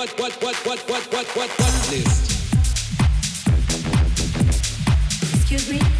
what, what, what, what, what, what, what, what list. Excuse me.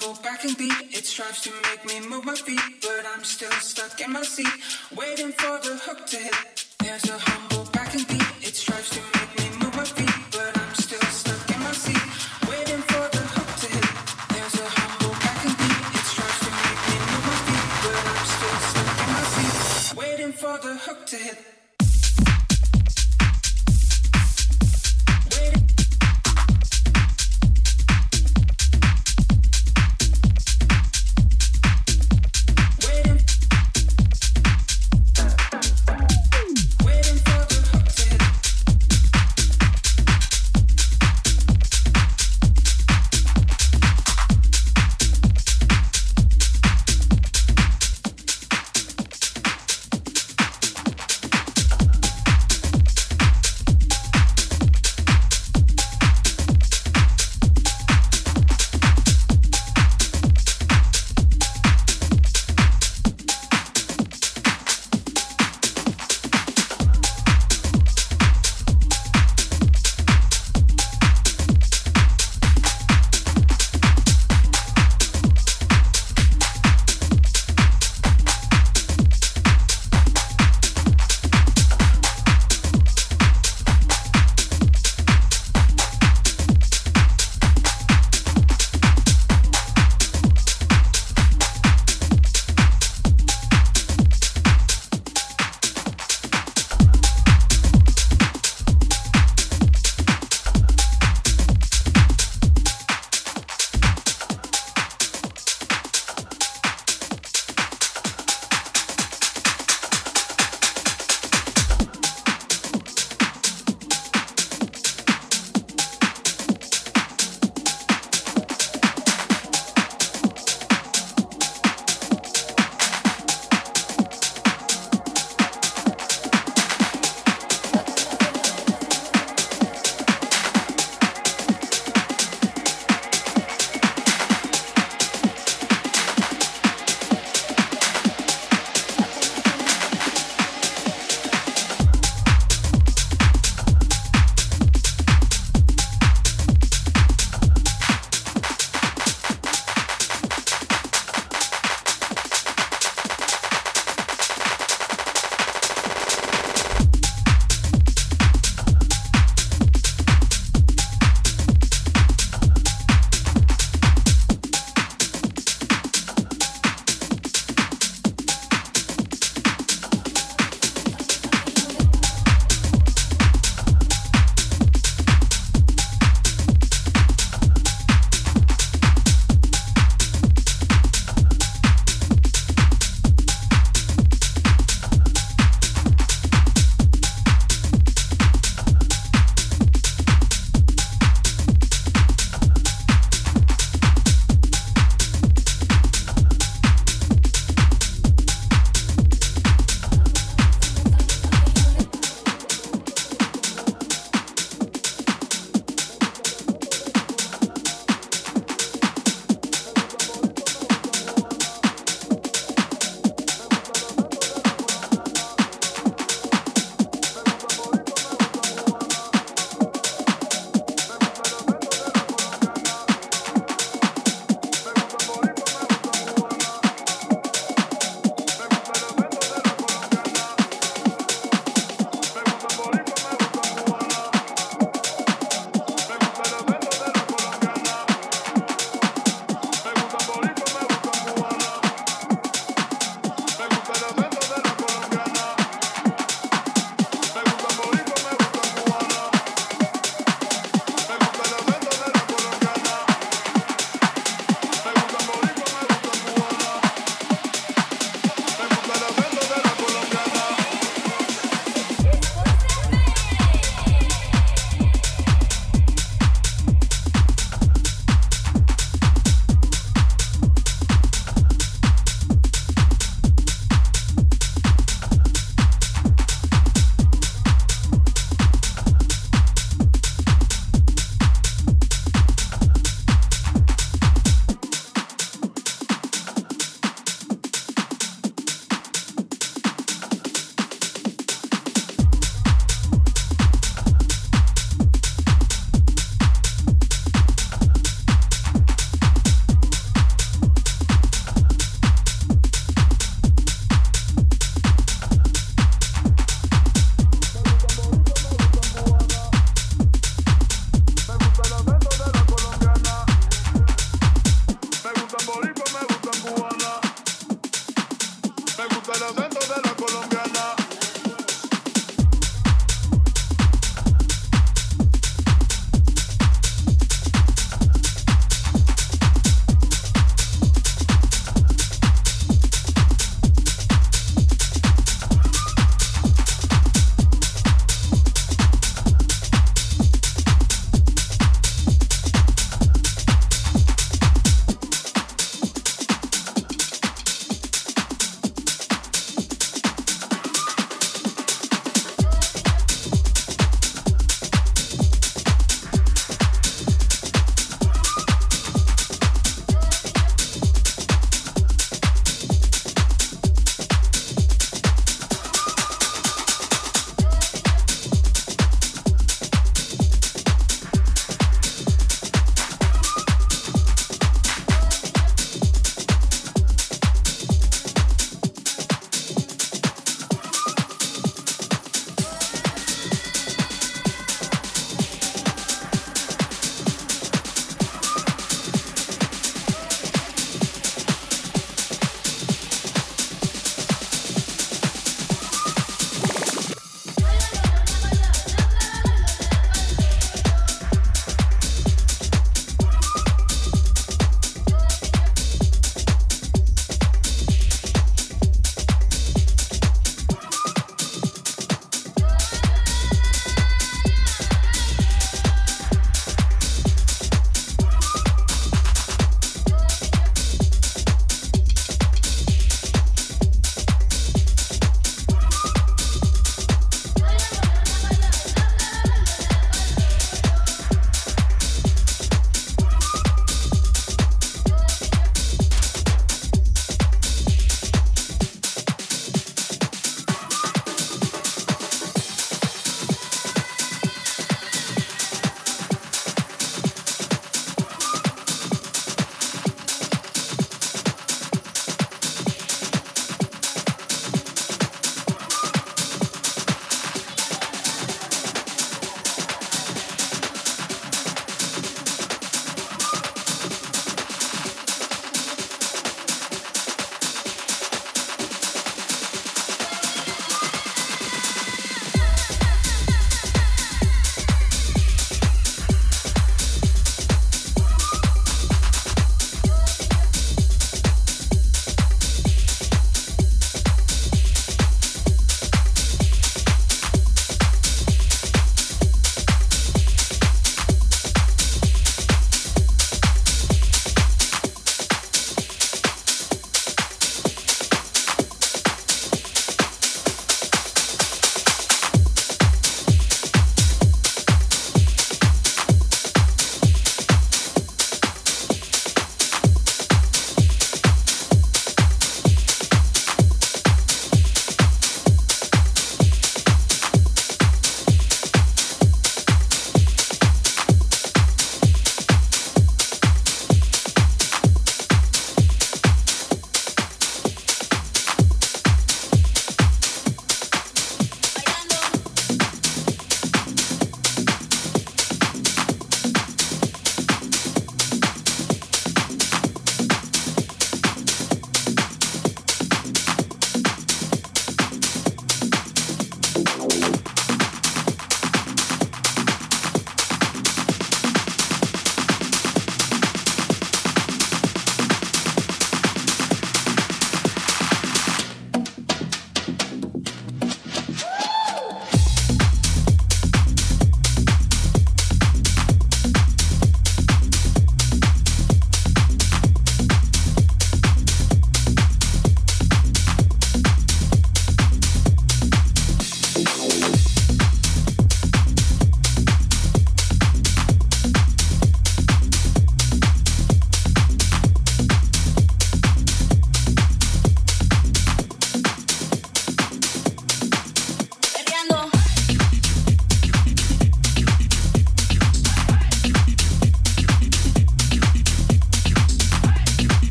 Humble backing beat, it strives to make me move my feet, but I'm still stuck in my seat, waiting for the hook to hit. There's a humble backing beat, it strives to make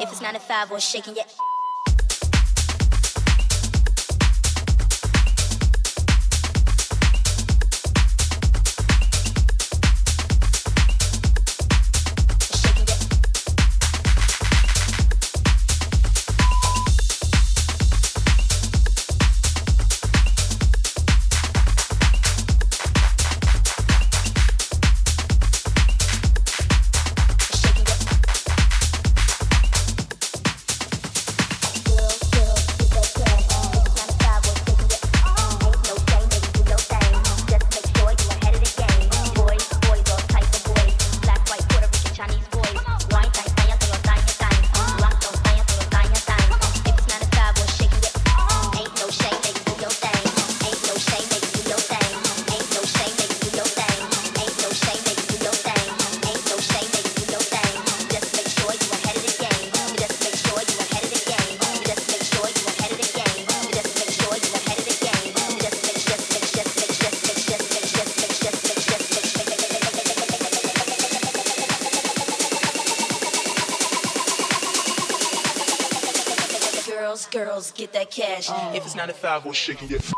If it's nine to five or shaking your cash. If it's not a five, oh. we'll shake and get.